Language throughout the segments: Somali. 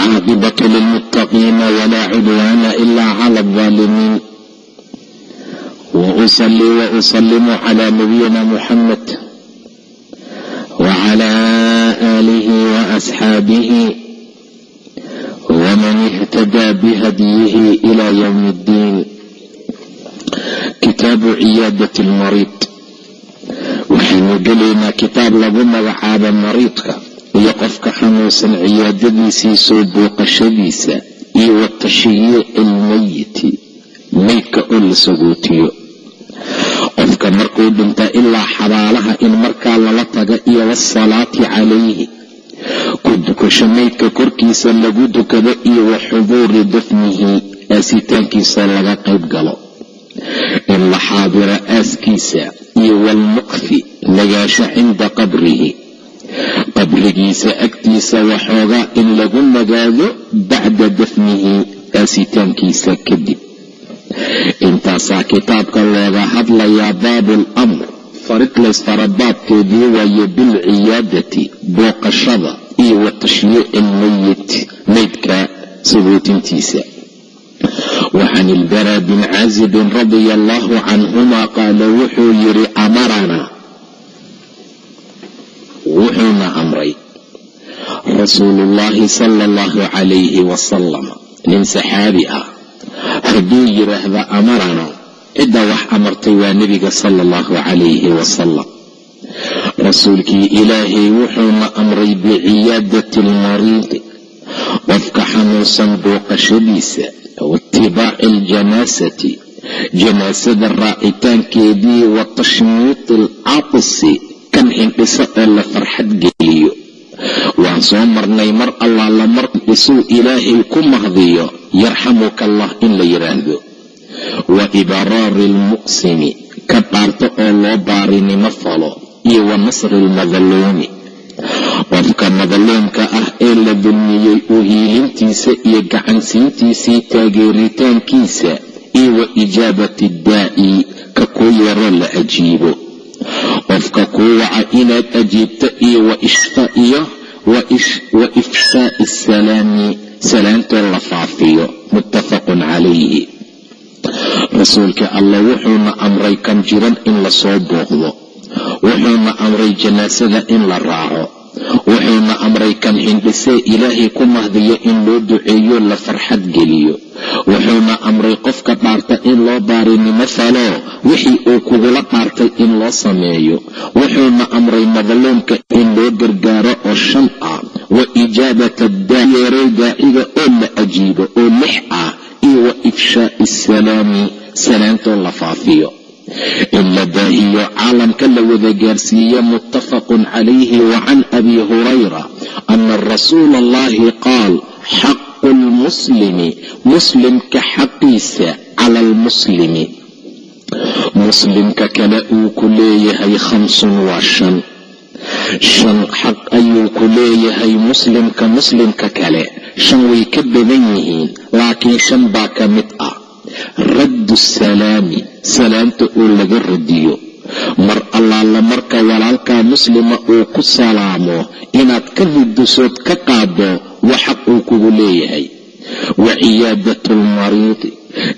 والعاقبة للمتقين ولا عدوان إلا على الظالمين وأصلي وأسلم على نبينا محمد وعلى آله وأصحابه ومن اهتدى بهديه إلى يوم الدين كتاب عيادة المريض waxaynu gelaynaa kitaab lagu magacaabo mariidka iyo qofka xanuunsan ciyaadadiisii soo booqashadiisa iyo wa tashyiici almeyiti meydka oo la sagootiyo qofka markuu dhintaa ilaa xabaalaha in markaa lala taga iyo wasalaati calayhi ku dukasho meydka korkiisa lagu dukado iyo wa xuduuri dafnihi aasitaankiisa laga qayb galo. In la xaadiro aaskiisa iyo walmuqfi nagaasho cinda qabrihi qabrigiisa agtiisa waxoogaa in lagu nagaado bacda dafnihi aasitaankiisa kadib. Intaasaa kitaabka looga hadlayaa baabu lamr faridlays farabaabkeedii waaye bilciyaadati booqashada iyo wa tashyiici almeyit meydka sagootintiisa wacan ilbara bin caazibin radia allahu canhuma qaala wuxuu yidhi amaranaa wuxuuna amray rasuuluullaahi sala allahu calayhi wasalam nin saxaabi ah hadduu yidhaahda amarana cidda wax amartay waa nebiga sala allahu calayhi wasalam rasuulkii ilaahay wuxuuna amray biciyaadati almariidi qofka xanuunsan booqashadiisa waitibaaci aljanaasati janaasada raacitaankeedii wa tashmiiti alcaatisi kan xindhiso oo la farxad geliyo. Waan soo marnay mar allaala mar dhisuu ilaahay ku mahdiyo. Yarxamuka allah in la yidhaahdo wa ibraari almuqsimi ka dhaarto oo loo baarinimo falo. Iyo wa nasri almadaluumi qofka madaluumka ah ee la dulmiyey u hiilintiisa iyo gacansiintiisii taageeritaankiisa iyo wa ijaabati daaci ka kuu yaroo la ajiibo qofka kuu waca inaad ajiibto iyo iyo wa ifshaai asalaami salaantoo la faafiyo. Muttafaqun calayhi. Rasuulka allah wuxuuna amray kan jiran in la soo booqdo. Wuxuuna amray janaasada in la raaco wuxuuna amray kan hindhisee ilaahay ku mahdiyo in loo duceeyo la farxad geliyo. Wuxuuna amray qofka dhaarta in loo baarinimo falo wixii uu kugula dhaartay in loo sameeyo. Wuxuuna amray madluumka in loo gargaaro oo shan ah wa ijaabata daayeeray daaciga oo la ajiibo oo lix ah iyo wa ifshaai asalaami salaantoo la faafiyo in la baahiyo caalamka la wada gaarsiiyo muttafaqun calayhi wa can abi hurayra ana rasuula allahi qaal xaqu lmuslimi muslimka xaqiisa cala almuslimi muslimka kale uu ku leeyahay khamsun waa shan shan xaq ayuu ku leeyahay muslimka muslimka kale shan way ka badan yihiin laakiin shan baa ka mid ah raddu salaami salaanta oo laga radiyo. Mar allaala marka walaalkaa muslima uu ku salaamo inaad ka ridisood ka qaado wa xaq uu kugu leeyahay. Wa ciyaadatu lmariidi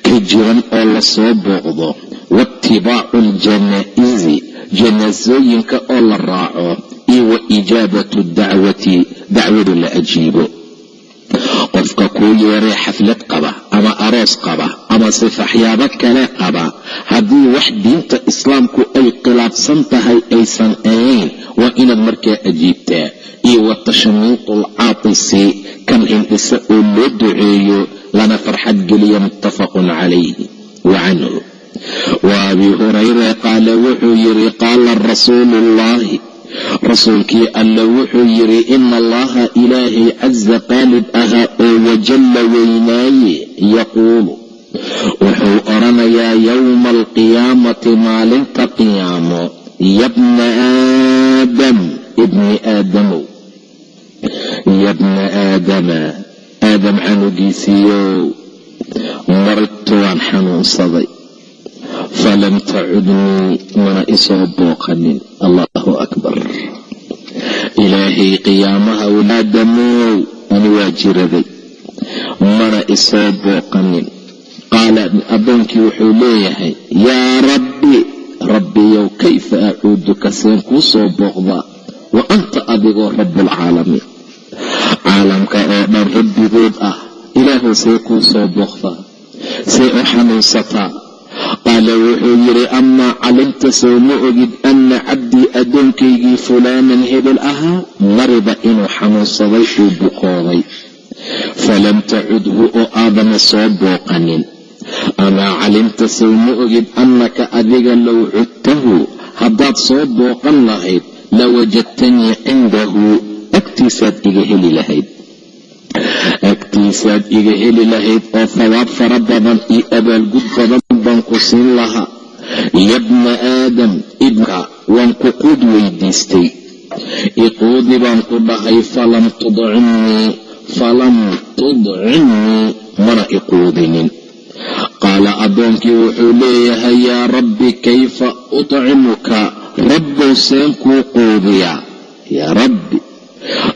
ka jiran oo la soo booqdo. Waitibaacu aljanaa'izi janaasooyinka oo la raaco. Iyo wa ijaabatu dacwati dacwadu la ajiibo qofka kuu yeeray xaflad qaba ama aroos qaba ama sifaxyaabo kale qaba haddii wax diinta islaamku ay khilaafsan tahay aysan ahayn waa inaad markaa ajiibtaa. Iyo wa tashmiitu alcaatisi kan hindhisa oo loo duceeyo lana farxad geliya muttafaqun calayhi. Wa canhu. Wa abi hurayra qaala wuxuu yidhi qaala rasuulu ullaahi rasuulkii alla wuxuu yidhi ina allaha ilaahay casa qaalib ahaa oo wajalla weynaaye yaquulu wuxuu odhanayaa yowma alqiyaamati maalinta qiyaamo. Yabna aadam ibni aadamow. Yabna aadama aadam canugiisiiyow maridtu waan xanuunsaday falam tacudnii mana isoo booqanin allahu akbar ilaahay qiyaamaha walaadamow ani waa jiraday mana isoo booqanin qaala addoonkii wuxuu leeyahay yaa rabbi rabbiyow kayfa acuuduka seen kuu soo booqdaa wa anta adigoo rabbulcaalamiin caalamka oo dhan rabbigood ah ilaahu see kuu soo booqdaa see u xanuunsataa qaala wuxuu yidhi amaa calimta soo ma ogid anna cabdii addoonkaygii fulaanan hebel ahaa marida inuu xanuunsaday uu bukooday. Falam tacudhu oo aadana soo booqanin. Amaa calimta sow ma ogid annaka adiga low cudtahu haddaad soo booqan lahayd lawajadtanii cindahu agtiisaad iga heli lahayd. Agtiisaad iga heli lahayd oo hawaab fara badan iyo abaalgud badan baan ku siin lahaa. Yabna aadam ibka waan ku quud weydiistay. Iquudi baan ku dhahay falam tudcinnii falam tudcinnii mana iquudinin. Qaala addoonkii wuxuu leeyahay yaa rabbi kayfa utcimuka? Rabbow seen kuu quudiyaa. Yaa rabbi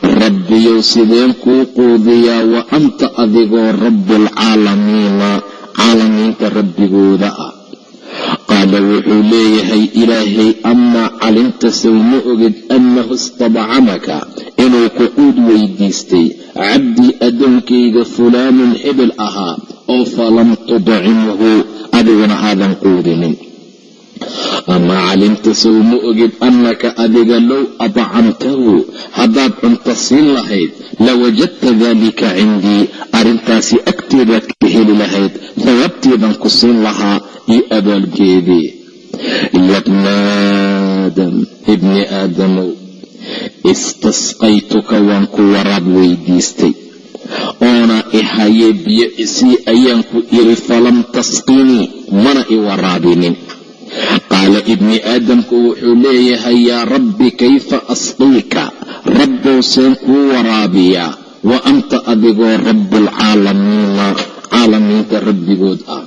rabbiyow sideen kuu quudiyaa wa anta adigoo rabbulcaalamiina caalamiinta rabbigooda ah. Qaala wuxuu leeyahay ilaahay amaa calimta sow ma ogid annahu istadcamaka inuu ku quud weydiistay. Cabdii addoonkayga fulaanun hebel ahaa oo falam tudcimhu adiguna aadan quudinin. Amaa calimta sow ma ogid annaka adiga low adcamtahu haddaad cunto siin lahayd lawajadta dalika cindii arrintaasi agteedaad ka heli lahayd hawaabteedan ku siin lahaa iyo abaalgeedii. Yabna aadam ibni aadamow istasqaytuka waan ku waraab weydiistay. Oona ihayee biyo isii ayaan ku iri falam tasqinii mana i waraabinin. Qaala ibni aadamku wuxuu leeyahay yaa rabbi kayfa asqiika? Rabbow seen kuu waraabiyaa wa anta adigoo caalamiinta rabbigood ah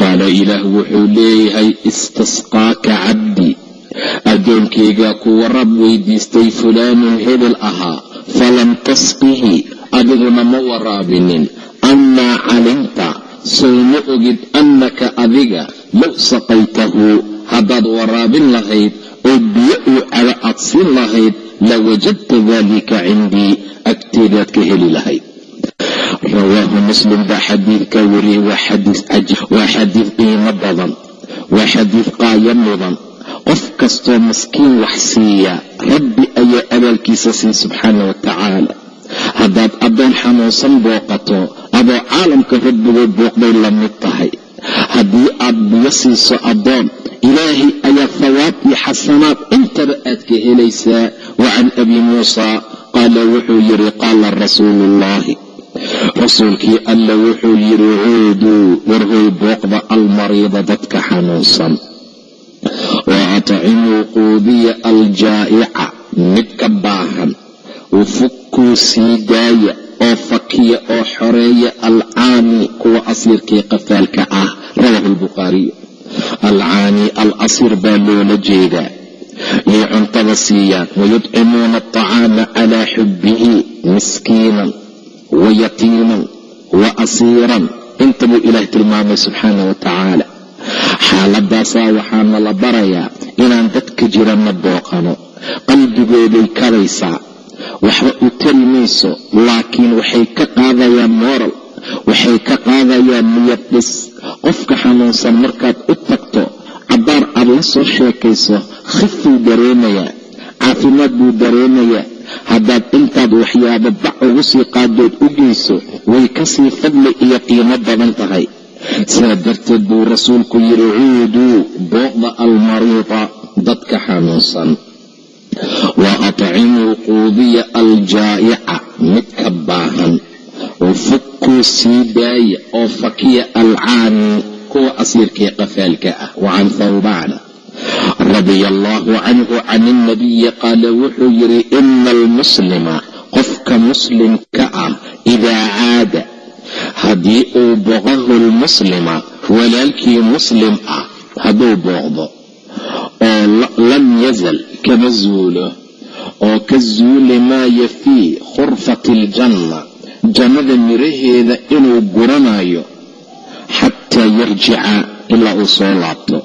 qaala ilaah wuxuu leeyahay istasqaaka cabdii addoonkaygaa ku waraab weydiistay fulaanun hebel ahaa falam tasqihi adiguna ma waraabinin amaa calimta sow ma ogid annaka adiga low saqaytahu haddaad waraabin lahayd oo biyo uu cabo aad siin lahayd lawajadta dalika cindii agteedaad ka heli lahayd rawaahu muslim baa xadiidka wariyey waa xadiid qiimo badan waa xadiid qaaya mudan. Qof kastoo maskiin wax siiya rabbi ayaa abaalkiisa siin subxaana wa tacaala haddaad addoon xanuunsan booqato adoo caalamka rabbigood booqday la mid tahay. Haddii aad biyo siiso addoon ilaahay ayaa hawaab iyo xasanaad intaba aad ka helaysaa. Wa can abi muusa qaala wuxuu yidhi qaala rasuulu ullaahi rasuulkii alla wuxuu yidhi cuuduu warhoy booqda almariida dadka xanuunsan. Wa atcimuu quudiya aljaa'ica midka baahan. Wafukuu sii daaya oo fakiya oo xoreeya alcaani kuwa asiirkii qafaalka ah. Rawahu lbukhaariyu alcaani al asiir baa loola jeedaa yay cuntada siiyaan wayudcimuuna alطacaama calaa xubbihi miskiinan wa yatiiman wa asiiran. Inta buu ilaah tilmaamay subxaana wa tacaala xaaladaasaa waxaana la barayaa inaan dadka jiranna booqano. Qalbigooday karaysaa. Waxba u tari mayso laakiin waxay ka qaadayaan moral waxay ka qaadayaan niyad dhis qofka xanuunsan markaad u aad la soo sheekayso khifuu dareemayaa caafimaad buu dareemayaa. Haddaad intaad waxyaabo bac ugu sii qaadood u geyso way ka sii fadli iyo qiimo badan tahay. Sidaa darteed buu rasuulku yidhi cuuduu booqda almariida dadka xanuunsan. Wa atcimuu quudiya aljaa'ica midka baahan. Wafukuu sii daaya oo fakiya alcaani kuwa asiirkii qafaalka ah wa can thawbaana radia allaahu canhu can ilnabiyi qaala wuxuu yidhi ina almuslima qofka muslimka ah idaa caada haddii uu boqahu lmuslima walaalkii muslim ah hadduu booqdo oo lam yazal kama zuulo oo ka zuuli maayo fii khurfati aljanna jannada miraheeda inuu guranayo xataa yarjica ilaa uu soo laabto.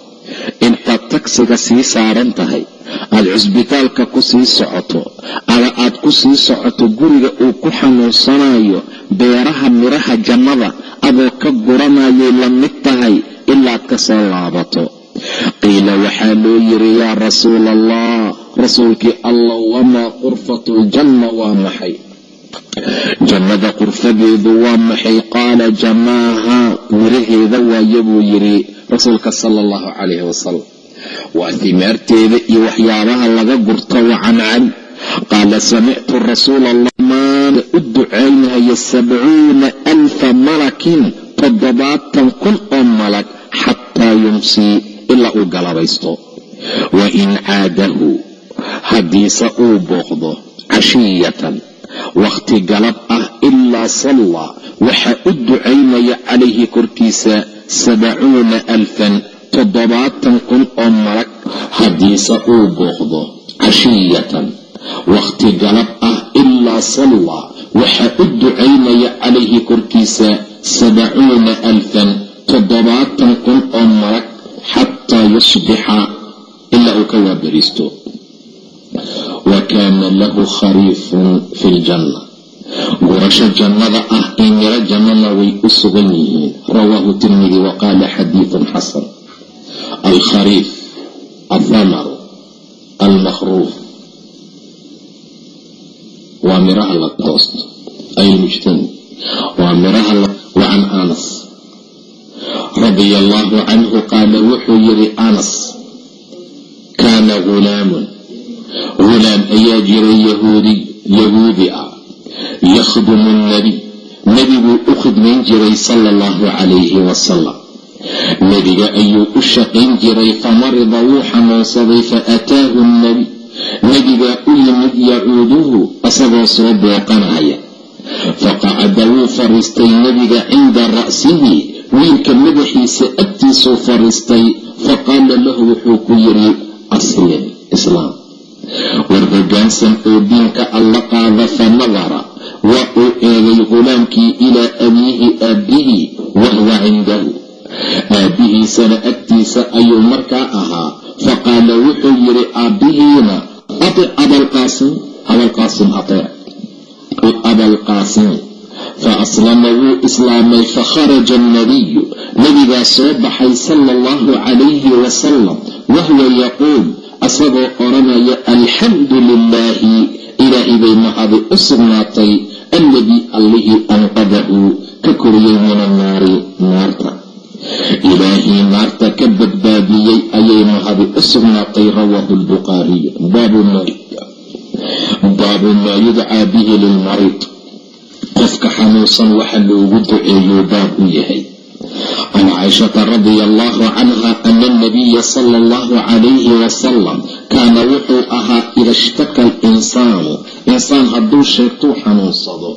Intaad tagsiga sii saaran tahay aad cusbitaalka ku sii socoto ama aad ku sii socoto guriga uu ku xanuunsanayo beeraha miraha jannada adoo ka guranayay la mid tahay ilaad ka soo laabato. Qiila waxaa loo yiri yaa rasuula allah rasuulkii allah wamaa qurfatu ljanna waa maxay jannada qurfadeedu waa maxay? Qaala jamaaha miraheeda waaye buu yidhi rasuulka sala allahu calayhi wasalam waa timaarteeda iyo waxyaabaha laga gurto wa can cali qaala samictu rasuula allah maanta u ducaynaya sabcuuna alfa malakin toddobaatan kun oo malag xataa yumsii ilaa uu galabaysto. Wa in caadahu haddiise uu booqdo cashiyatan wakhti galab ah ilaa sallaa waxaa u ducaynaya calayhi korkiisa sabacuuna alfan toddobaatan kun oo malag haddiise uu booqdo cashiyatan. Wakhti galab ah ilaa sallaa waxaa u ducaynaya calayhi korkiisa sabacuuna alfan toddobaatan kun oo malag xataa yusbixa ilaa uu ka waabariisto wa kaana lahu khariifun fi ljanna gurasho jannada ah ee miro jannana way u sugan yihiin rawaahu tirmidi wa qaala xadiidun xasan alkhariif athamaru almakhruuf waa miraha la toosto ay lmujtani waa miraha wa can anas radia allaahu canhu qaala wuxuu yidhi anas kaana hulaamun hulaam ayaa jiray yahuudiy yahuudi ah yakhdumu nnabiy nebiguu u khidmayn jiray sala allahu calayhi wasalam nebiga ayuu u shaqayn jiray famarida wuu xanuunsaday fa ataahu nnebiy nebigaa u yimid yacuuduhu asagoo soo booqanaya faqacada wuu fariistay nebiga cinda ra'sihi wiilka madaxiisa agtiisuu fariistay faqaala lahu wuxuu ku yidhi aslim islaam war hoggaansan oo diinka alla qaada fa nadara waa uu eegay hulaamkii ilaa abiihi aabbihii wahuwa cindahu. Aabbihiisana agtiisa ayuu markaa ahaa. Faqaala wuxuu yidhi aabbihiina atic abalqaasim abalqaasim ateec abalqaasim fa aslama wuu islaamay fakharaja annabiyu nebigaa soo baxay sala allahu calayhi wasalam wahuwa yaquul asagoo odhanaya alxamdu lilaahi ilaahay bay mahadi u sugnaatay alladii allihii anqadahu ka koriyey min annaari naarta. Ilaahii naarta ka badbaadiyey ayay mahadi u sugnaatay rawaahu lbukhaariy baabu maa yudcaa bihi lilmariid qofka xanuunsan waxa loogu duceeyuu baab u yahay can caaishata radia allahu canha ana alnabiya sala allahu calayhi wasalam kaana wuxuu ahaa ida ishtaka alinsaanu insaan hadduu sheegtuu xanuunsado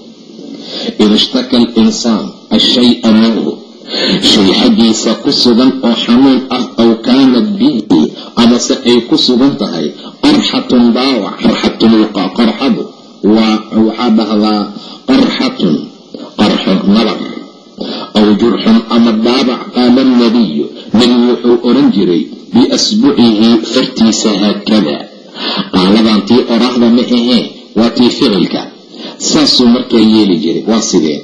ida ishtaka alinsaan ashaya minhu shay xaggiisa ku sugan oo xanuun ah aw kaanat bihi amase ay ku sugan tahay qarxatun dhaawac qarxatulwuqa qarxadu waa waxaa dhahdaa qarxatun qarxo nabar aw jurxun ama dhaabac qaala alnabiyu nebigu wuxuu odhan jiray biasbucihi fartiisa haakada. Qaaladan tii oraahda ma ahee waa tii ficilka. Saasuu markaa yeeli jiray waa sidee?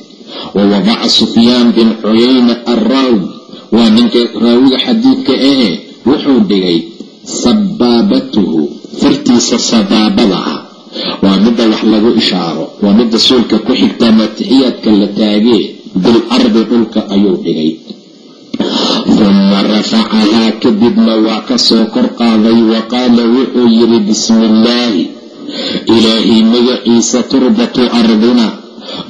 Wa wadaca sufyaan bin cuyayna alraawi waa ninka raawiga xadiidka ahee wuxuu dhigay sabaabatuhu fartiisa sabaabada ah. Waa midda wax lagu ishaaro waa midda suulka ku xigta maatixiyaadka la taagee bil ardi dhulka ayuu dhigay. Uma rafacahaa kadibna waa ka soo kor qaaday wa qaala wuxuu yidhi bismi illaahi ilaahay magaciisa turbatu ardina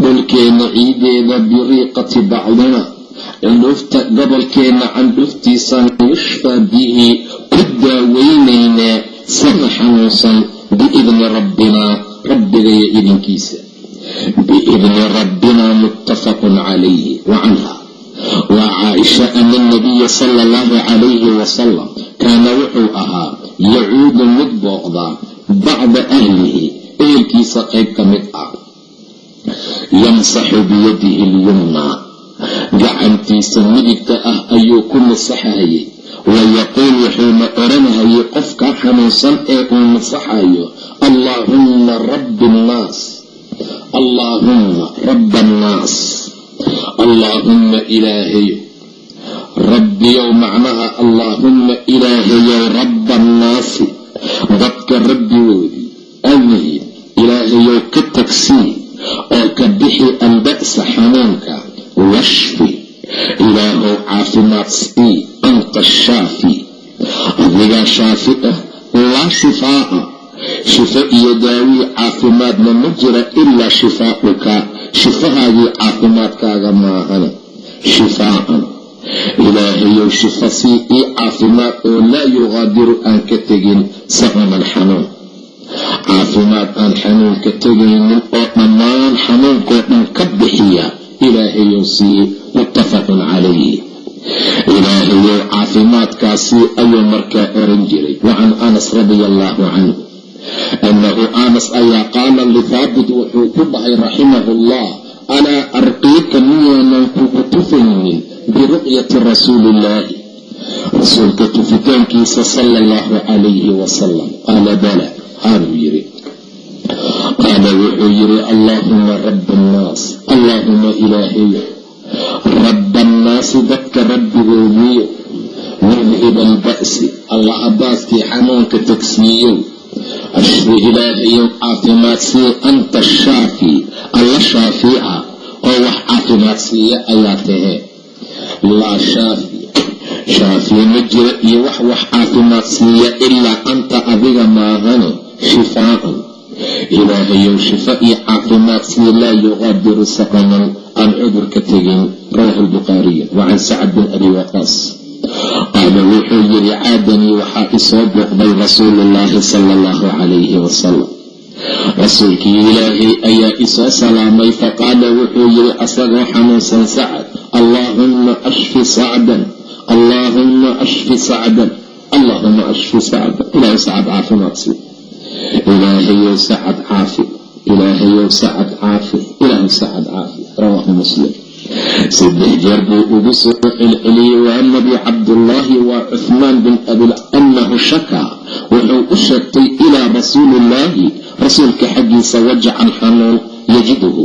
dhulkeenna ciideeda biriiqati bacdina cundhufta gobolkeenna candhuftiisaan yushfaa bihi ku daaweynaynaa sana xanuunsan biidni rabbinaa rabbigaya idinkiisa biidni rabbinaa muttafaqun calayhi wa canha waa caaisha ana nabiya sala allahu calayhi wasalam kaana wuxuu ahaa yacuudu mid booqdaa bacda ahlihi ehelkiisa qayb ka mid ah yamsaxu biyadihi lyumnaa gacantiisa midigta ah ayuu ku masaxayay wayaquul wuxuuna odhanhayay qofkaa xanuunsan ee uu masaxayo allaahumma rabbi annaas allaahumma rabba annaas. Allaahumma ilaahayo rabbiyow macnaha allaahumma ilaahayow rabba annaasi dadka rabbigoodii adhib ilaahayow ka tagsii oo ka bixi alba'sa xanuunka washfi. Ilaahow caafimaad sii anta shaafi. Adigaa shaafi ah laa shifaa'a shifo iyo daawii caafimaadna ma jira ilaa shifaa'uka. Shifahaagii caafimaadkaaga maahane. Shifaa'an ilaahayow shifo sii ii caafimaad oo laa yuqaadiru aan ka tegin saqaman xanuun. Caafimaad aan xanuun ka tegaynin oo dhammaan xanuunkoo dhan ka bixiya ilaahayow sii muttafaqun calayhi. Ilaahayow caafimaadkaasii ayuu markaa oran jiray. Wa anas radia allaahu canhu annahu anas ayaa qaala lithaabit wuxuu ku dhahay raximahu allah alaa arqiika miyaanan kugu tufaynin biru'yati rasuuliillaahi rasuulka tufitaankiisa sala allahu calayhi wasalam qaala bala aanuu yiri qaala wuxuu yidhi allaahuma rabba annaas allaahuma ilaahayo rabba annaasi dadka rabbigoodiyo mudhib alba'si allaha baaskii xanuunka tagsiiyow ashfi ilaahayow caafimaad sii anta shaafi alla shaafiica oo wax caafimaad siiya ayaa tahee laa shaafi shaafiye ma jira iyo wax wax caafimaad siiya ilaa anta adiga maahane shifaa'an ilaahayow shifo iyo caafimaad sii laa yuqaadiru saqaman aan cudur ka tegin rawaahu lbukhaariy wa can sacad bin abi waqaas qaala wuxuu yidhi caadanii waxaa isoo booqday rasuulullaahi sala allahu calayhi wasalam rasuulkii ilaahay ayaa isoo salaamay faqaala wuxuu yidhi asagoo xanuunsan sacad allaahumma ashfi sacdan allaahumma ashfi sacdan allaahuma ashfi sacdan. Ilaahu sacad caafimaad sii. Ilaahayow sacad caafi ilaahayow sacad caafi ilaahu sacad caafi. Rawaahu muslim saddex jeer buu ugu soo celceliyey waa nabi cabdullaahi waa cuhmaan bin abil annahu shakaa wuxuu u sheegtay ilaa rasuulillaahi rasuulka xaggiisa wajacan xanuun yajiduhu.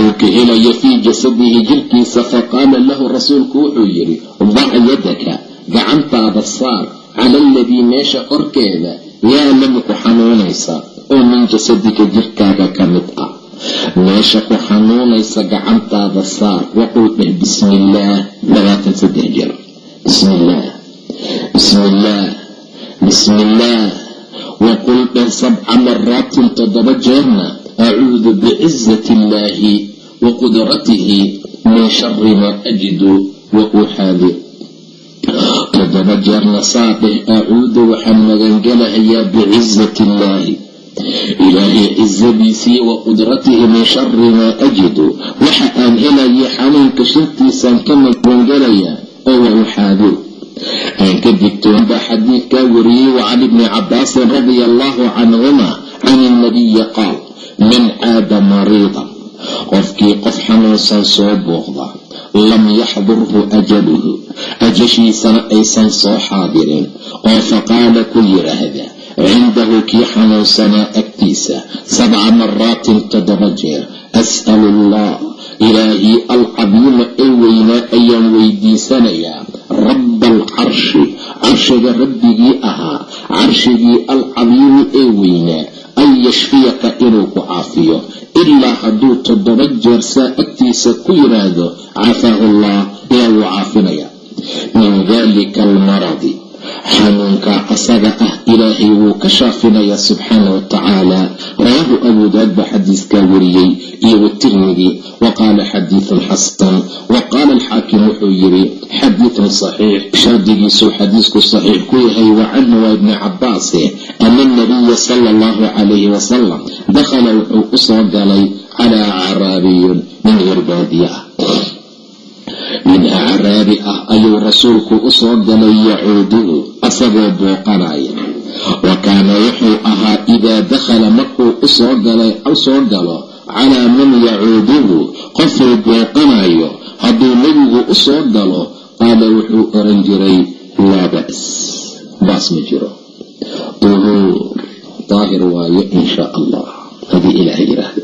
Uu ka helayo fii jasadihi jirkiisa faqaala lahu rasuulku wuxuu yidhi dac yadaka gacantaada saar cala aladii meesha korkeeda yaalamu ku xanuunaysa oo min jasadika jirkaaga ka mid ah meesha ku xanuunaysa gacantaada saar waqul dheh bismi illaah labaatan saddex jeer bismi illaah bismi illaah bismi illaah waqul dheh sabca maraatin toddoba jeerna acuudu bicizati illaahi wa qudratihi min shari maa ajidu wa uxaadir toddoba jeerna saadheh acuudu waxaan magangelahayaa bicizati illaahi ilaahay cizadiisii wa qudratihi min shari maa ajidu. Waxa aan helayay xanuunka shartiisaan ka magangelayaa oo wa uxaadir aan ka digtoon baa xadiidkaa wariyey wa can ibni cabaasin radia allahu canhuma can ilnabiyi qaal man caada mariidan. Qofkii qof xanuunsan soo booqda lam yaxdurhu ajaluhu. Ajashiisana aysan soo xaadirin oo faqaala ku yidhaahda cindahu kii xanuunsanaa agtiisa sabca maraatin toddoba jeer as'alu allah ilaahii alcadiima ee weynaa ayaan weydiisanayaa rabba alcarshi carshiga rabbigii ahaa carshigii alcadiimi ee weynaa an yashfiyaka inuu ku caafiyo ilaa hadduu toddoba jeer saa agtiisa ku yidhaahdo cafaahu allah ilaa wuu caafinaya xanuunkaa asaga ah ilaahay wuu ka shaafinayaa subxaana wa tacaala. Rawaahu abu daad baa xadiiskaa wariyey iyo watirmidi wa qaala xadiidun xasan. Wa qaala alxaakim wuxuu yidhi xadiidun saxiix. Shardigiisuu xadiisku saxiix ku yahay wa waa ibni cabaase ana nabiya sala allahu calayhi wasalam dakhala wuxuu u soo galay calaa acraabiyun min garbaadiye ah min acraabi ah ayuu rasuulku u soo galay yacuuduhu asagoo booqanaya. Wa kaana wuxuu ahaa idaa dakhala markuu u soo soo galo calaa man yacuuduhu qofuu booqanayo hadduu nebigu u soo galo qaala wuxuu oran jiray laa ba's baas ma jiro. Duhuur daahir waayo in shaa allah. Haddii ilaah yidhaahdo.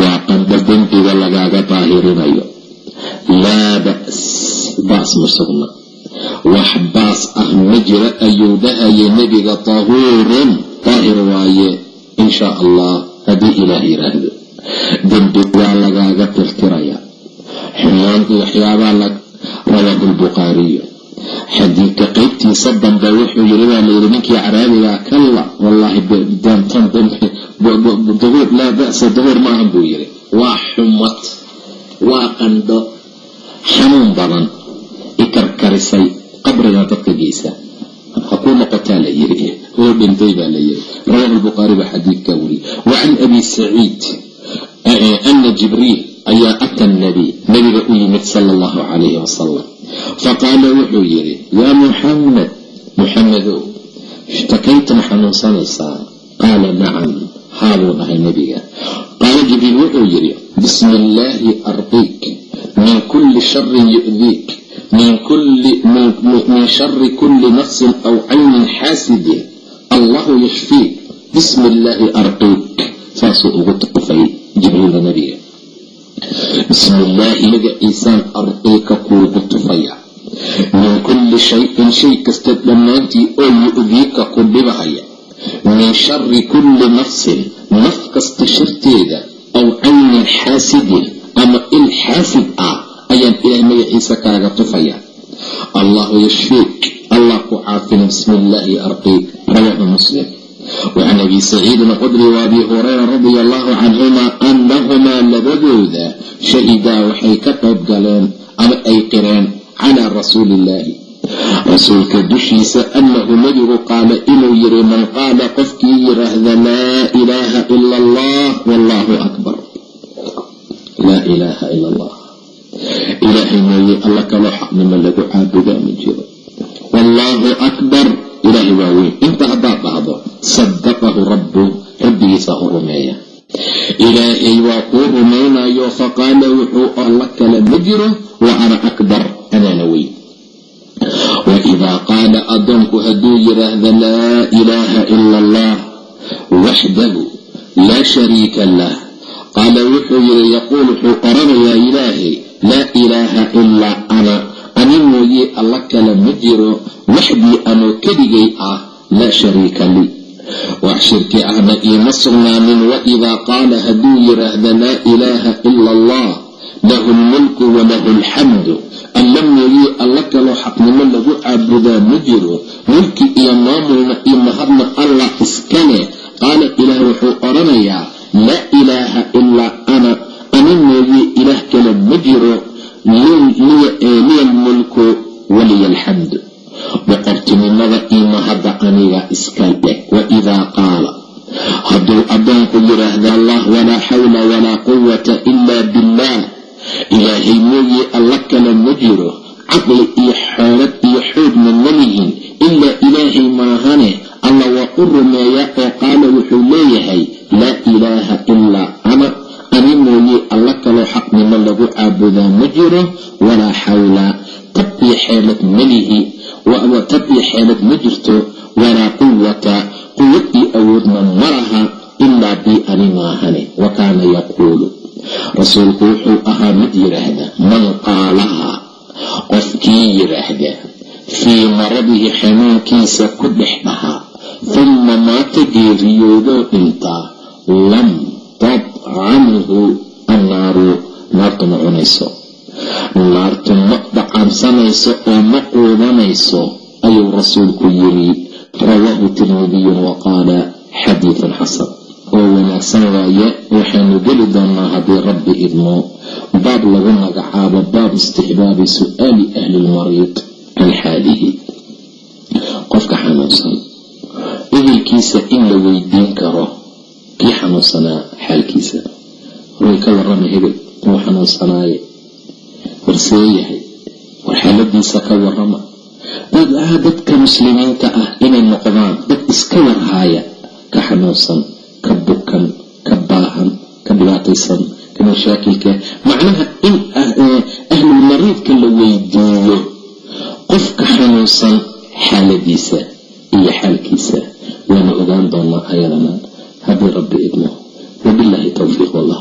Waa qandho dembiga lagaaga daahirinayo laa ba's baas ma sugna wax baas ah ma jira ayuu dhahayay nebiga tahuurun daahir waaye in shaa allah haddii ilaah yidhaahdo dembi waa lagaaga tirtiraya xumaanku waxyaabaa rawaahu lbukhaariyu xadiidka qeybtiisa dambe wuxuu yiri waa layidhi ninkii caraabigaa kalla wallaahi duhuur laa ba'sa duhuur maahan buu yiri waa xumad waa qandho xanuun badan ikarkarisay qabrigaa dadka geysa ha kuu noqotaa la yiri oo dhintay baa la yiri. Rawaahu lbukhaari baa xadiidkaa weriye wa can abi saciid ana jibriil ayaa ata nabiy nabiga u yimid sala allahu calayhi wasalam faqaala wuxuu yidhi yaa muxamed muxamedow ishtakaytan xanuunsanaysaa? Qaala nacam haabuu dhahay nebiga qaala jibriil wuxuu yidhi bismi illaahi ardiik. Min kulli sharin yu'diik. Min shari kulli nafsin aw caynin xaasidin allahu yashfiik bismi illaahi arqiik saasuu ugu tuqufay jibriila nabiga. Bismi illaahi magaciisaan arqiika kuugu tufaya. Min kulli shayin shay kasta dhammaantii oo yu'diika ku dhibahaya. Min shari kulli nafsin naf kasta sharteeda aw caynin xaasidin ama il xaasid ah ayaan ilaahay magaciisa kaaga tufaya allahu yashfiik allah ku caafina bismi illaahi arqiik rawaahu muslim wacan abi saciidin alqudri wa abi hurayra radia allahu canhuma annahumaa labadooda shahidaa waxay ka qayb galeen ama ay qireen calaa rasuuli illaahi rasuulka dushiisa annahu nebigu qaala inuu yiri man qaala qofkii yiraahda laa ilaaha ila allah wallahu akbar. Laa ilaaha ila allah. Ilaahay mooye alla kaloo xaqnimo lagu caabudaa ma jiro. Wallaahu akbar. Ilaahay waa weyn. Inta haddaad dhahdo sadaqahu rabbu rabbigiisaa u rumeeya. Ilaahay waa kuu rumaynayo faqaala wuxuu alla kale ma jiro wa ana akbar. Anaana weyn wa idaa qaala addoonku hadduu yidhaahda laa ilaaha ila allah waxdahu laa shariika lah qaala wuxuu yidhi yaquul wuxuu oranayaa ilaahay laa ilaaha ilaa ana ani mooye alla kale ma jiro waxdii anoo keligay ah laa shariika lii wax shirki ahna iima sugnaanin waidaa qaala hadduu yidhaahda laa ilaaha ila allah lahu lmulku walahu alxamdu alla mooye alla kaloo xaqnimo lagu caabudaa ma jiro. Mulki iyo maamulna iyo mahadna allah iskale. Qaala ilaah wuxuu odhanayaa laa ilaaha ilaa ana ani mooye ilaah kale ma jiro. Liya almulku waliya alxamdu boqortinimada iyo mahadda aniga iska leh waidaa qaala. Hadduu addoonku yidhaahda allah walaa xawla walaa quwata ilaa billaah ilaahay mooye alla kale ma jiro caqli iyo xoolad iyo xoogna ma lihin. Ilaa ilaahay maahane alla waa u rumeeyaa oo qaala wuxuu leeyahay laa ilaaha ilaa ana. Ani mooye alla kaloo xaqnimo lagu caabudaa ma jiro walaa xawla. Tab iyo xeelad malihi tab iyo xeelad ma jirto walaa quwata quwad iyo awoodna ma laha ilaa bii ani maahane. Wa kaana yaquulu rasuulku wuxuu ahaa mid yidhaahda man qaalaha qofkii yidhaahda fii maradihi xanuunkiisa ku dhex dhahaa humma maata geeriyoodoo dhintaa lam tadcamhu annaaru. Naartu ma cunayso naartu ma dhacaansanayso oo ma quudanayso ayuu rasuulku yiri rawaahu tirmidiyun wa qaala xadiidun xasan wanaagsan waaye waxaynu geli doonaa haddii rabbi idmo. Baab lagu magacaabo baab istixbaabi su'aali ahli lmariid can xaalihi qofka xanuunsan ehelkiisa in la weydiin karo kii xanuunsanaa xaalkiisa. Way ka warama hebel wuu xanuunsanaaye. Warseeyahay war xaaladiisa ka warama dadka muslimiinta ah inay noqdaan dad iska warhaaya ka xanuunsan ka bukan ka baahan ka dhibaataysan ka mashaakilka macnaha in ahlulmariidka la weydiiyo qofka xanuunsan xaaladiisa iyo xaalkiisa waana ogaan doonaa ayadana haddii rabbi idmo wabilaahi towfiiq wallah